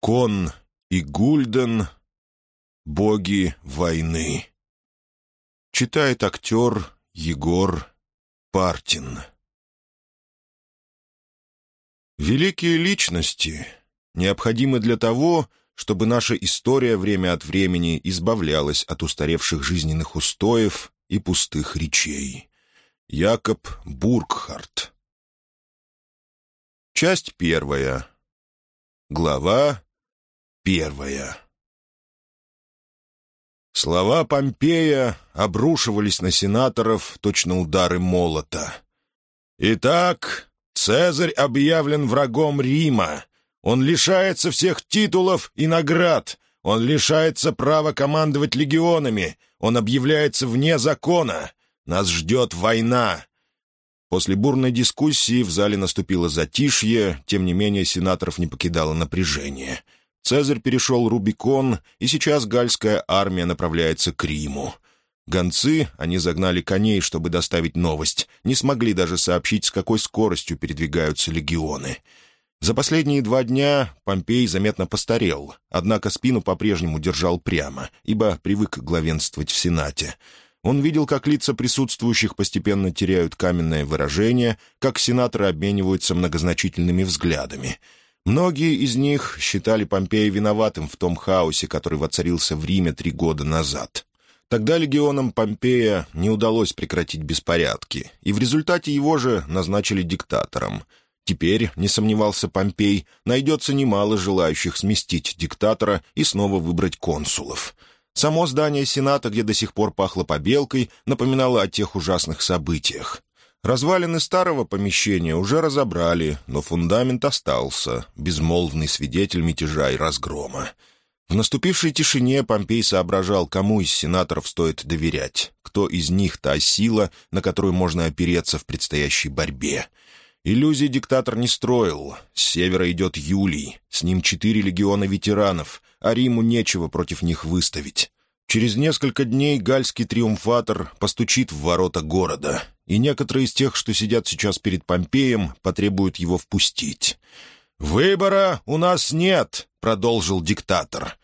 Кон и Гульден — боги войны. Читает актер Егор Партин. Великие личности необходимы для того, чтобы наша история время от времени избавлялась от устаревших жизненных устоев и пустых речей. Якоб Бургхарт. Часть первая. Глава первая. Слова Помпея обрушивались на сенаторов точно удары молота. «Итак, Цезарь объявлен врагом Рима. Он лишается всех титулов и наград. Он лишается права командовать легионами. Он объявляется вне закона. Нас ждет война». После бурной дискуссии в зале наступило затишье, тем не менее сенаторов не покидало напряжение — Цезарь перешел Рубикон, и сейчас гальская армия направляется к Риму. Гонцы, они загнали коней, чтобы доставить новость, не смогли даже сообщить, с какой скоростью передвигаются легионы. За последние два дня Помпей заметно постарел, однако спину по-прежнему держал прямо, ибо привык главенствовать в Сенате. Он видел, как лица присутствующих постепенно теряют каменное выражение, как сенаторы обмениваются многозначительными взглядами — Многие из них считали Помпея виноватым в том хаосе, который воцарился в Риме три года назад. Тогда легионам Помпея не удалось прекратить беспорядки, и в результате его же назначили диктатором. Теперь, не сомневался Помпей, найдется немало желающих сместить диктатора и снова выбрать консулов. Само здание Сената, где до сих пор пахло побелкой, напоминало о тех ужасных событиях. Развалины старого помещения уже разобрали, но фундамент остался, безмолвный свидетель мятежа и разгрома. В наступившей тишине Помпей соображал, кому из сенаторов стоит доверять, кто из них та сила, на которую можно опереться в предстоящей борьбе. Иллюзий диктатор не строил. С севера идет Юлий, с ним четыре легиона ветеранов, а Риму нечего против них выставить. Через несколько дней гальский триумфатор постучит в ворота города, и некоторые из тех, что сидят сейчас перед Помпеем, потребуют его впустить. «Выбора у нас нет», — продолжил диктатор.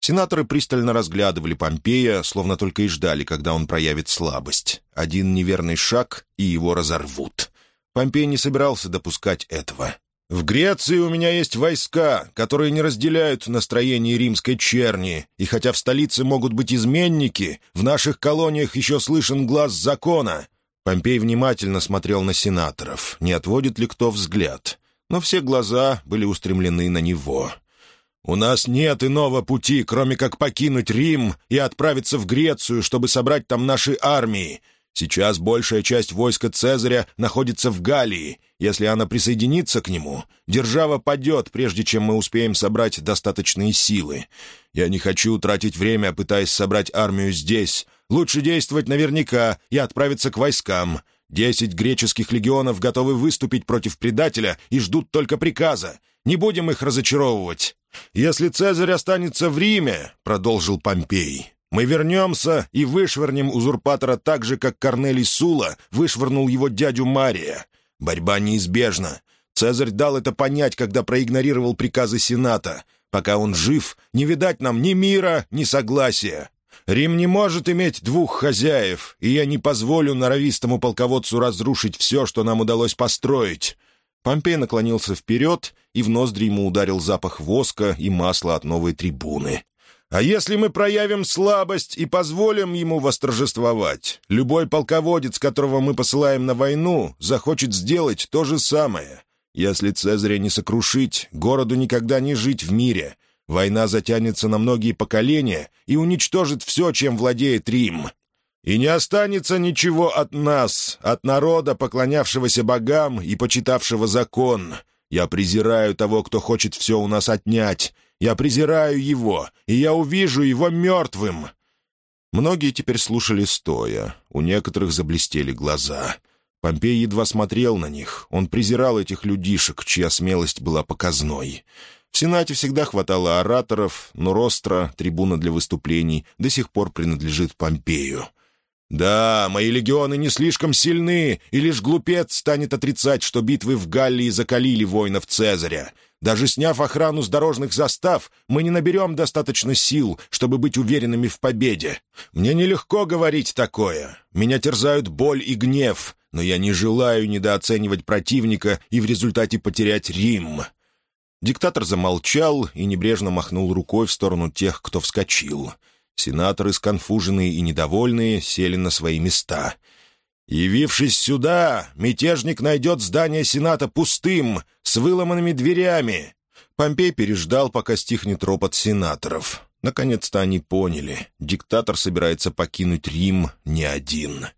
Сенаторы пристально разглядывали Помпея, словно только и ждали, когда он проявит слабость. Один неверный шаг, и его разорвут. Помпей не собирался допускать этого. В Греции у меня есть войска, которые не разделяют настроение римской черни, и хотя в столице могут быть изменники, в наших колониях еще слышен глаз закона». Помпей внимательно смотрел на сенаторов, не отводит ли кто взгляд, но все глаза были устремлены на него. «У нас нет иного пути, кроме как покинуть Рим и отправиться в Грецию, чтобы собрать там наши армии. Сейчас большая часть войска Цезаря находится в Галлии. Если она присоединится к нему, держава падет, прежде чем мы успеем собрать достаточные силы. Я не хочу тратить время, пытаясь собрать армию здесь. Лучше действовать наверняка и отправиться к войскам. Десять греческих легионов готовы выступить против предателя и ждут только приказа. Не будем их разочаровывать. «Если Цезарь останется в Риме», — продолжил Помпей, мы вернемся и вышвырнем узурпатора так же, как Корнелий Сула вышвырнул его дядю Мария. Борьба неизбежна. Цезарь дал это понять, когда проигнорировал приказы Сената. Пока он жив, не видать нам ни мира, ни согласия. Рим не может иметь двух хозяев, и я не позволю норовистому полководцу разрушить все, что нам удалось построить». Помпей наклонился вперед, и в ноздри ему ударил запах воска и масла от новой трибуны. А если мы проявим слабость и позволим ему восторжествовать, любой полководец, которого мы посылаем на войну, захочет сделать то же самое. Если Цезаря не сокрушить, городу никогда не жить в мире. Война затянется на многие поколения и уничтожит все, чем владеет Рим. И не останется ничего от нас, от народа, поклонявшегося богам и почитавшего закон. Я презираю того, кто хочет все у нас отнять, я презираю его, и я увижу его мертвым!» Многие теперь слушали стоя, у некоторых заблестели глаза. Помпей едва смотрел на них, он презирал этих людишек, чья смелость была показной. В Сенате всегда хватало ораторов, но ростра, трибуна для выступлений, до сих пор принадлежит Помпею. «Да, мои легионы не слишком сильны, и лишь глупец станет отрицать, что битвы в Галлии закалили воинов Цезаря. Даже сняв охрану с дорожных застав, мы не наберем достаточно сил, чтобы быть уверенными в победе. Мне нелегко говорить такое. Меня терзают боль и гнев, но я не желаю недооценивать противника и в результате потерять Рим». Диктатор замолчал и небрежно махнул рукой в сторону тех, кто вскочил. Сенаторы, сконфуженные и недовольные, сели на свои места — Явившись сюда, мятежник найдет здание Сената пустым, с выломанными дверями. Помпей переждал, пока стихнет ропот сенаторов. Наконец-то они поняли. Диктатор собирается покинуть Рим не один.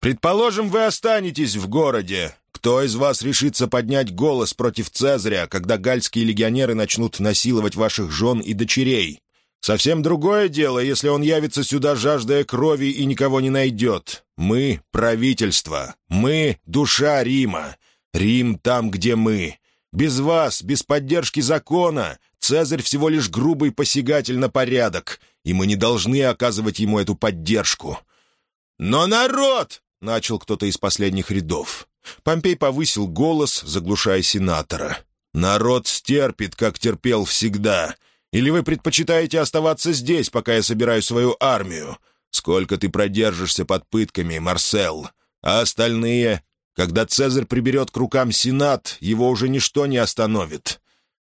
«Предположим, вы останетесь в городе. Кто из вас решится поднять голос против Цезаря, когда гальские легионеры начнут насиловать ваших жен и дочерей? Совсем другое дело, если он явится сюда, жаждая крови, и никого не найдет. Мы — правительство. Мы — душа Рима. Рим там, где мы. Без вас, без поддержки закона, Цезарь всего лишь грубый посягатель на порядок, и мы не должны оказывать ему эту поддержку. «Но народ!» — начал кто-то из последних рядов. Помпей повысил голос, заглушая сенатора. «Народ стерпит, как терпел всегда. Или вы предпочитаете оставаться здесь, пока я собираю свою армию? Сколько ты продержишься под пытками, Марсел? А остальные? Когда Цезарь приберет к рукам Сенат, его уже ничто не остановит».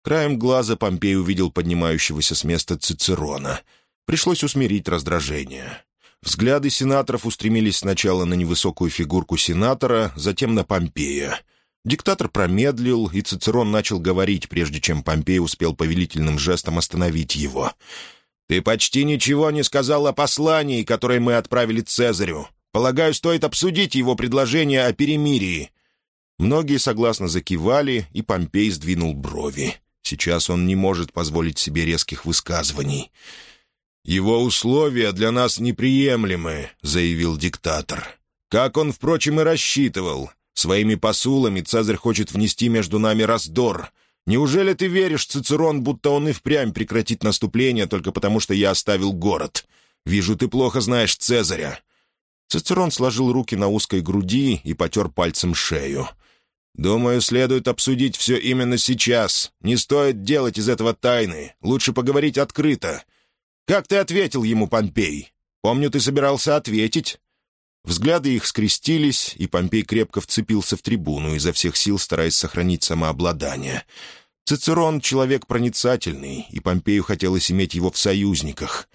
Краем глаза Помпей увидел поднимающегося с места Цицерона. Пришлось усмирить раздражение. Взгляды сенаторов устремились сначала на невысокую фигурку сенатора, затем на Помпея — Диктатор промедлил, и Цицерон начал говорить, прежде чем Помпей успел повелительным жестом остановить его. «Ты почти ничего не сказал о послании, которое мы отправили Цезарю. Полагаю, стоит обсудить его предложение о перемирии». Многие согласно закивали, и Помпей сдвинул брови. Сейчас он не может позволить себе резких высказываний. «Его условия для нас неприемлемы», — заявил диктатор. «Как он, впрочем, и рассчитывал. Своими посулами Цезарь хочет внести между нами раздор. Неужели ты веришь, Цицерон, будто он и впрямь прекратит наступление только потому, что я оставил город? Вижу, ты плохо знаешь Цезаря». Цицерон сложил руки на узкой груди и потер пальцем шею. «Думаю, следует обсудить все именно сейчас. Не стоит делать из этого тайны. Лучше поговорить открыто. Как ты ответил ему, Помпей? Помню, ты собирался ответить. Взгляды их скрестились, и Помпей крепко вцепился в трибуну, изо всех сил стараясь сохранить самообладание. Цицерон — человек проницательный, и Помпею хотелось иметь его в союзниках.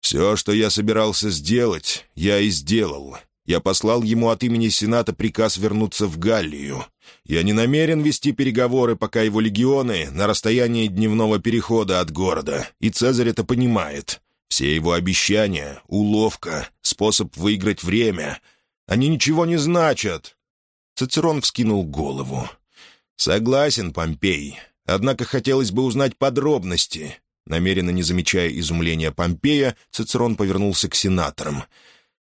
«Все, что я собирался сделать, я и сделал. Я послал ему от имени Сената приказ вернуться в Галлию. Я не намерен вести переговоры, пока его легионы на расстоянии дневного перехода от города, и Цезарь это понимает. Все его обещания — уловка, способ выиграть время. Они ничего не значат». Цицерон вскинул голову. «Согласен, Помпей. Однако хотелось бы узнать подробности». Намеренно не замечая изумления Помпея, Цицерон повернулся к сенаторам.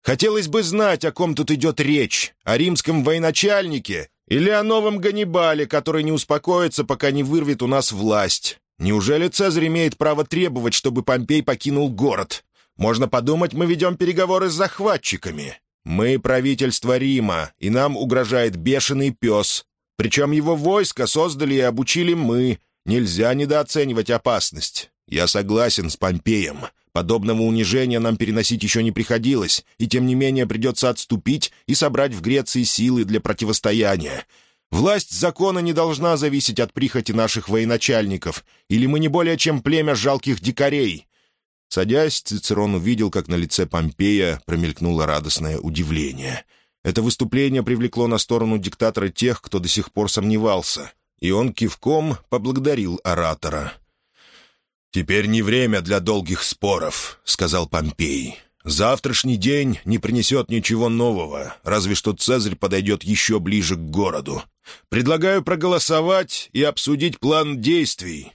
«Хотелось бы знать, о ком тут идет речь. О римском военачальнике или о новом Ганнибале, который не успокоится, пока не вырвет у нас власть. Неужели Цезарь имеет право требовать, чтобы Помпей покинул город? Можно подумать, мы ведем переговоры с захватчиками. Мы правительство Рима, и нам угрожает бешеный пес. Причем его войско создали и обучили мы. Нельзя недооценивать опасность. Я согласен с Помпеем. Подобного унижения нам переносить еще не приходилось, и тем не менее придется отступить и собрать в Греции силы для противостояния. Власть закона не должна зависеть от прихоти наших военачальников, или мы не более чем племя жалких дикарей». Садясь, Цицерон увидел, как на лице Помпея промелькнуло радостное удивление. Это выступление привлекло на сторону диктатора тех, кто до сих пор сомневался, и он кивком поблагодарил оратора. «Теперь не время для долгих споров», — сказал Помпей. Завтрашний день не принесет ничего нового, разве что Цезарь подойдет еще ближе к городу. Предлагаю проголосовать и обсудить план действий».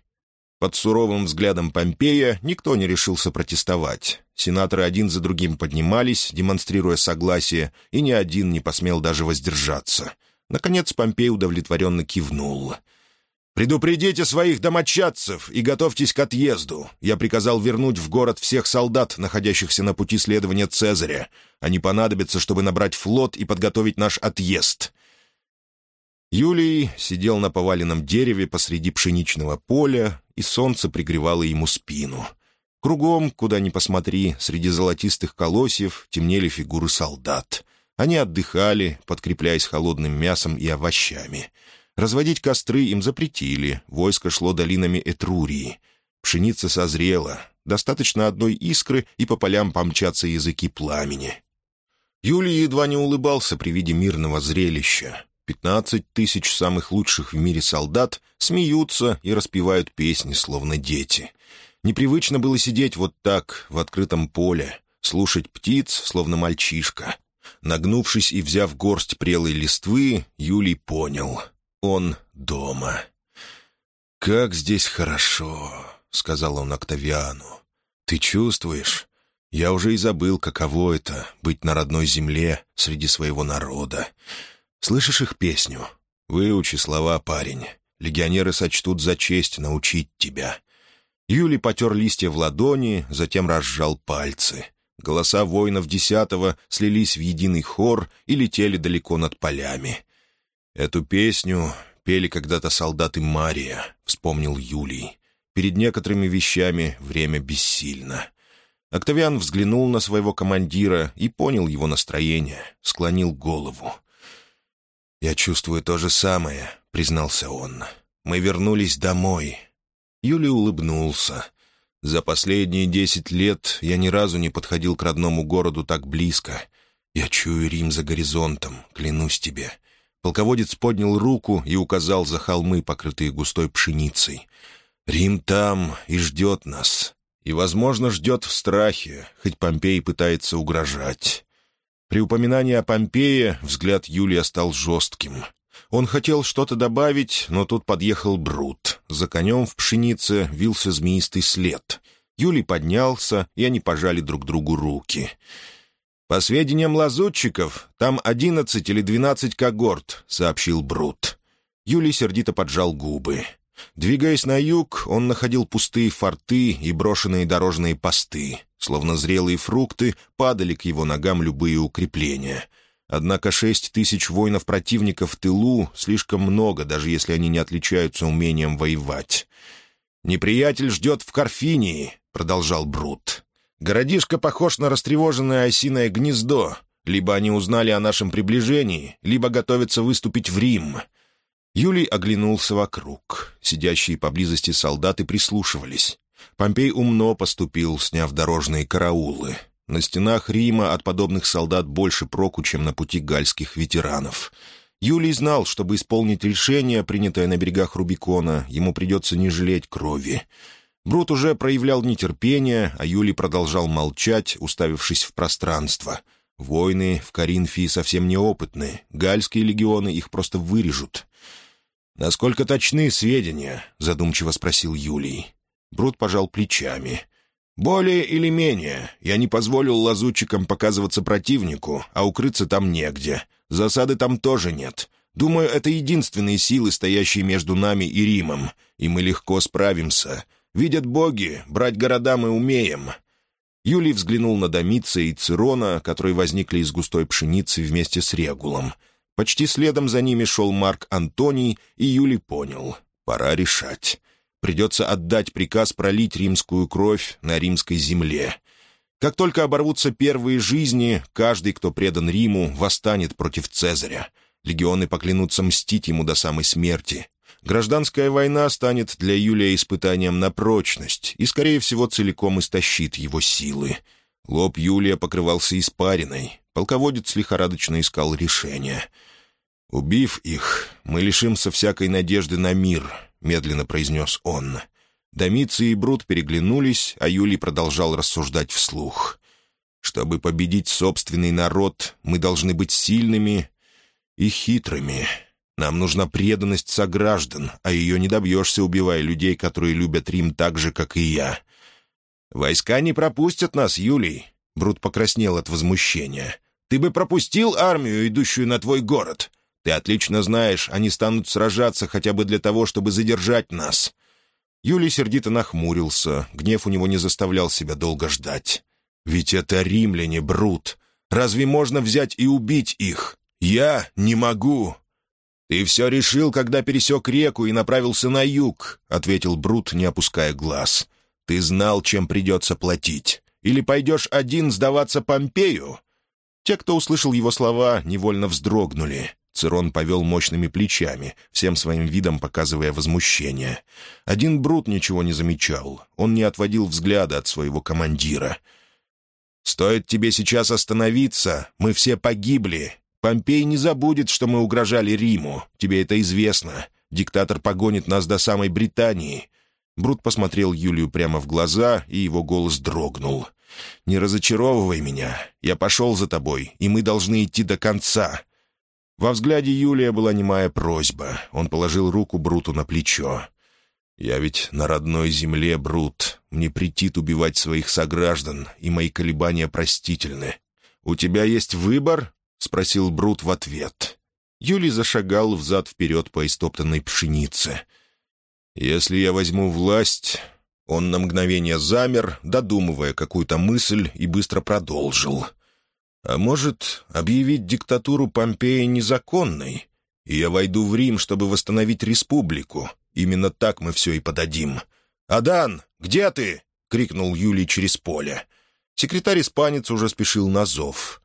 Под суровым взглядом Помпея никто не решился протестовать. Сенаторы один за другим поднимались, демонстрируя согласие, и ни один не посмел даже воздержаться. Наконец Помпей удовлетворенно кивнул — «Предупредите своих домочадцев и готовьтесь к отъезду. Я приказал вернуть в город всех солдат, находящихся на пути следования Цезаря. Они понадобятся, чтобы набрать флот и подготовить наш отъезд. Юлий сидел на поваленном дереве посреди пшеничного поля, и солнце пригревало ему спину. Кругом, куда ни посмотри, среди золотистых колосьев темнели фигуры солдат. Они отдыхали, подкрепляясь холодным мясом и овощами. Разводить костры им запретили, войско шло долинами Этрурии. Пшеница созрела, достаточно одной искры, и по полям помчатся языки пламени. Юлий едва не улыбался при виде мирного зрелища. Пятнадцать тысяч самых лучших в мире солдат смеются и распевают песни, словно дети. Непривычно было сидеть вот так, в открытом поле, слушать птиц, словно мальчишка. Нагнувшись и взяв горсть прелой листвы, Юлий понял — он дома. «Как здесь хорошо!» — сказал он Октавиану. «Ты чувствуешь? Я уже и забыл, каково это — быть на родной земле среди своего народа. Слышишь их песню? Выучи слова, парень. Легионеры сочтут за честь научить тебя». Юлий потер листья в ладони, затем разжал пальцы. Голоса воинов десятого слились в единый хор и летели далеко над полями. «Эту песню пели когда-то солдаты Мария», — вспомнил Юлий. «Перед некоторыми вещами время бессильно». Октавиан взглянул на своего командира и понял его настроение, склонил голову. «Я чувствую то же самое», — признался он. «Мы вернулись домой». Юлий улыбнулся. «За последние десять лет я ни разу не подходил к родному городу так близко. Я чую Рим за горизонтом, клянусь тебе». Полководец поднял руку и указал за холмы, покрытые густой пшеницей. «Рим там и ждет нас. И, возможно, ждет в страхе, хоть Помпей пытается угрожать. При упоминании о Помпее взгляд Юлия стал жестким. Он хотел что-то добавить, но тут подъехал Брут. За конем в пшенице вился змеистый след. Юлий поднялся, и они пожали друг другу руки. «По сведениям лазутчиков, там одиннадцать или двенадцать когорт», — сообщил Брут. Юлий сердито поджал губы. Двигаясь на юг, он находил пустые форты и брошенные дорожные посты. Словно зрелые фрукты, падали к его ногам любые укрепления. Однако шесть тысяч воинов противника в тылу слишком много, даже если они не отличаются умением воевать. «Неприятель ждет в Карфинии», — продолжал Брут. «Городишко похож на растревоженное осиное гнездо. Либо они узнали о нашем приближении, либо готовятся выступить в Рим». Юлий оглянулся вокруг. Сидящие поблизости солдаты прислушивались. Помпей умно поступил, сняв дорожные караулы. На стенах Рима от подобных солдат больше проку, чем на пути гальских ветеранов. Юлий знал, чтобы исполнить решение, принятое на берегах Рубикона, ему придется не жалеть крови. Брут уже проявлял нетерпение, а Юлий продолжал молчать, уставившись в пространство. Войны в Каринфии совсем неопытны, гальские легионы их просто вырежут. «Насколько точны сведения?» — задумчиво спросил Юлий. Брут пожал плечами. «Более или менее. Я не позволил лазутчикам показываться противнику, а укрыться там негде. Засады там тоже нет. Думаю, это единственные силы, стоящие между нами и Римом, и мы легко справимся. Видят боги, брать города мы умеем». Юлий взглянул на Домица и Цирона, которые возникли из густой пшеницы вместе с Регулом — Почти следом за ними шел Марк Антоний, и Юли понял — пора решать. Придется отдать приказ пролить римскую кровь на римской земле. Как только оборвутся первые жизни, каждый, кто предан Риму, восстанет против Цезаря. Легионы поклянутся мстить ему до самой смерти. Гражданская война станет для Юлия испытанием на прочность и, скорее всего, целиком истощит его силы. Лоб Юлия покрывался испариной. Полководец лихорадочно искал решение. «Убив их, мы лишимся всякой надежды на мир», — медленно произнес он. Домицы и Брут переглянулись, а Юлий продолжал рассуждать вслух. «Чтобы победить собственный народ, мы должны быть сильными и хитрыми. Нам нужна преданность сограждан, а ее не добьешься, убивая людей, которые любят Рим так же, как и я. «Войска не пропустят нас, Юлий!» Брут покраснел от возмущения. «Ты бы пропустил армию, идущую на твой город. Ты отлично знаешь, они станут сражаться хотя бы для того, чтобы задержать нас». Юлий сердито нахмурился, гнев у него не заставлял себя долго ждать. «Ведь это римляне, Брут. Разве можно взять и убить их? Я не могу!» «Ты все решил, когда пересек реку и направился на юг», — ответил Брут, не опуская глаз. «Ты знал, чем придется платить. Или пойдешь один сдаваться Помпею?» Те, кто услышал его слова, невольно вздрогнули. Цирон повел мощными плечами, всем своим видом показывая возмущение. Один Брут ничего не замечал. Он не отводил взгляда от своего командира. «Стоит тебе сейчас остановиться, мы все погибли. Помпей не забудет, что мы угрожали Риму. Тебе это известно. Диктатор погонит нас до самой Британии». Брут посмотрел Юлию прямо в глаза, и его голос дрогнул. «Не разочаровывай меня. Я пошел за тобой, и мы должны идти до конца. Во взгляде Юлия была немая просьба. Он положил руку Бруту на плечо. «Я ведь на родной земле, Брут. Мне претит убивать своих сограждан, и мои колебания простительны. У тебя есть выбор?» — спросил Брут в ответ. Юлий зашагал взад-вперед по истоптанной пшенице. «Если я возьму власть...» Он на мгновение замер, додумывая какую-то мысль, и быстро продолжил — а может, объявить диктатуру Помпея незаконной? И я войду в Рим, чтобы восстановить республику. Именно так мы все и подадим. «Адан, где ты?» — крикнул Юлий через поле. Секретарь-испанец уже спешил на зов.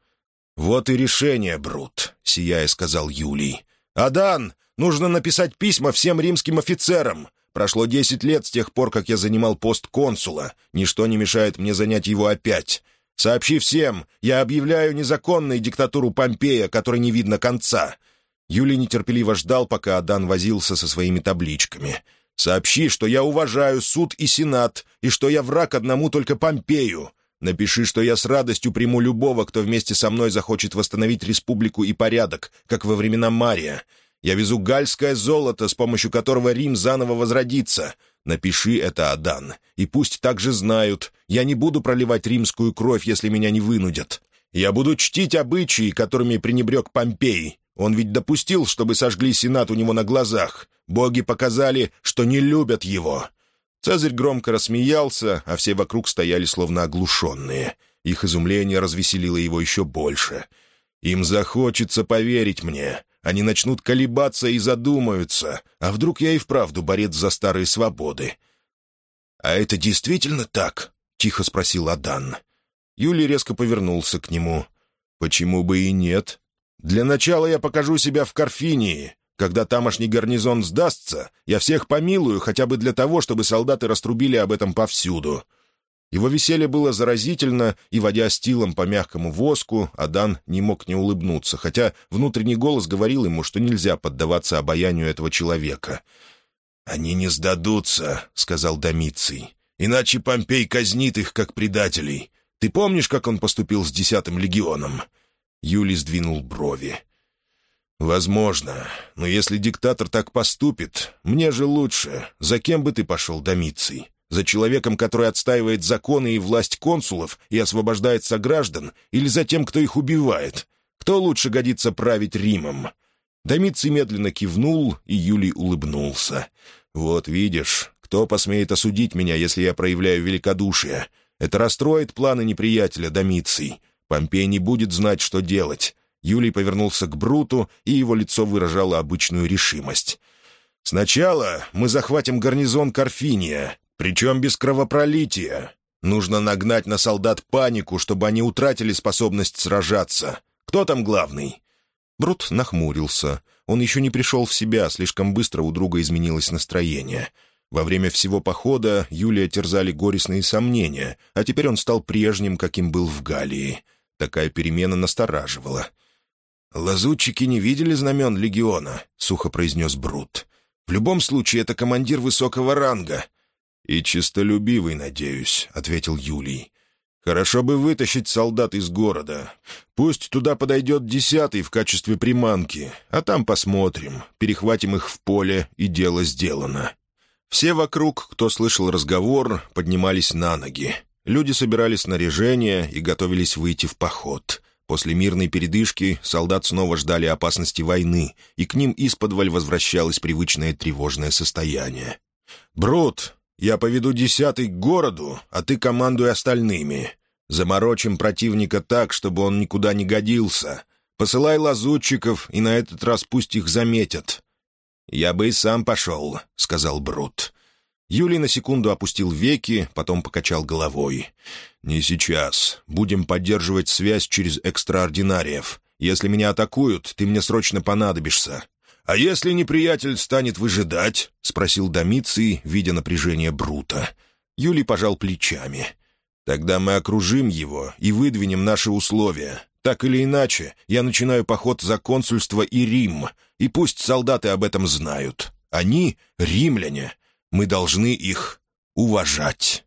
«Вот и решение, Брут», — сияя сказал Юлий. «Адан, нужно написать письма всем римским офицерам. Прошло десять лет с тех пор, как я занимал пост консула. Ничто не мешает мне занять его опять. Сообщи всем, я объявляю незаконной диктатуру Помпея, которой не видно конца». Юлий нетерпеливо ждал, пока Адан возился со своими табличками. «Сообщи, что я уважаю суд и сенат, и что я враг одному только Помпею. Напиши, что я с радостью приму любого, кто вместе со мной захочет восстановить республику и порядок, как во времена Мария. Я везу гальское золото, с помощью которого Рим заново возродится. Напиши это, Адан, и пусть также знают, я не буду проливать римскую кровь, если меня не вынудят. Я буду чтить обычаи, которыми пренебрег Помпей. Он ведь допустил, чтобы сожгли сенат у него на глазах. Боги показали, что не любят его». Цезарь громко рассмеялся, а все вокруг стояли словно оглушенные. Их изумление развеселило его еще больше. «Им захочется поверить мне. Они начнут колебаться и задумаются. А вдруг я и вправду борец за старые свободы? «А это действительно так?» — тихо спросил Адан. Юлий резко повернулся к нему. «Почему бы и нет? Для начала я покажу себя в Карфинии. Когда тамошний гарнизон сдастся, я всех помилую хотя бы для того, чтобы солдаты раструбили об этом повсюду. Его веселье было заразительно, и, водя стилом по мягкому воску, Адан не мог не улыбнуться, хотя внутренний голос говорил ему, что нельзя поддаваться обаянию этого человека. «Они не сдадутся», — сказал Домиций. «Иначе Помпей казнит их, как предателей. Ты помнишь, как он поступил с десятым легионом?» Юлий сдвинул брови. «Возможно. Но если диктатор так поступит, мне же лучше. За кем бы ты пошел, Домиций? За человеком, который отстаивает законы и власть консулов и освобождает сограждан, или за тем, кто их убивает? Кто лучше годится править Римом?» Домиций медленно кивнул, и Юлий улыбнулся. «Вот видишь, кто посмеет осудить меня, если я проявляю великодушие? Это расстроит планы неприятеля, Домиций. Помпей не будет знать, что делать». Юлий повернулся к Бруту, и его лицо выражало обычную решимость. «Сначала мы захватим гарнизон Карфиния, причем без кровопролития. Нужно нагнать на солдат панику, чтобы они утратили способность сражаться. Кто там главный?» Брут нахмурился. Он еще не пришел в себя, слишком быстро у друга изменилось настроение. Во время всего похода Юлия терзали горестные сомнения, а теперь он стал прежним, каким был в Галлии. Такая перемена настораживала. «Лазутчики не видели знамен легиона», — сухо произнес Брут. «В любом случае, это командир высокого ранга. «И чистолюбивый, надеюсь», — ответил Юлий. «Хорошо бы вытащить солдат из города. Пусть туда подойдет десятый в качестве приманки, а там посмотрим, перехватим их в поле, и дело сделано». Все вокруг, кто слышал разговор, поднимались на ноги. Люди собирали снаряжение и готовились выйти в поход. После мирной передышки солдат снова ждали опасности войны, и к ним исподволь возвращалось привычное тревожное состояние. «Брут, я поведу десятый к городу, а ты командуй остальными. Заморочим противника так, чтобы он никуда не годился. Посылай лазутчиков, и на этот раз пусть их заметят. «Я бы и сам пошел», — сказал Брут. Юлий на секунду опустил веки, потом покачал головой. «Не сейчас. Будем поддерживать связь через экстраординариев. Если меня атакуют, ты мне срочно понадобишься». «А если неприятель станет выжидать?» — спросил Домиций, видя напряжение Брута. Юлий пожал плечами. «Тогда мы окружим его и выдвинем наши условия. Так или иначе, я начинаю поход за консульство и Рим, и пусть солдаты об этом знают. Они — римляне. Мы должны их уважать».